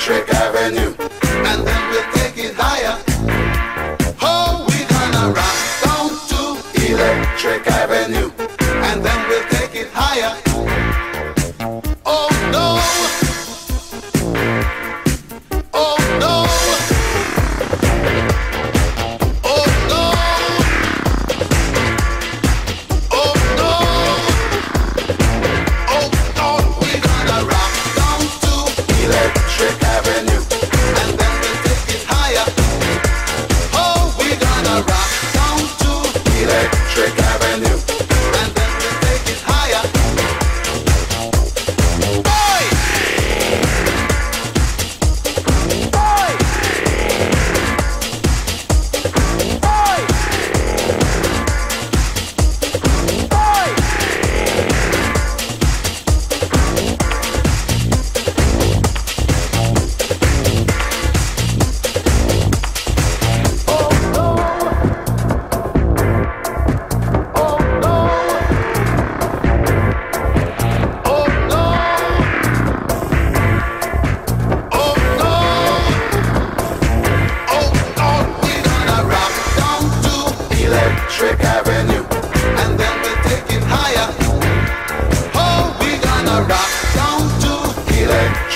Trick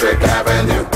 Electric Avenue.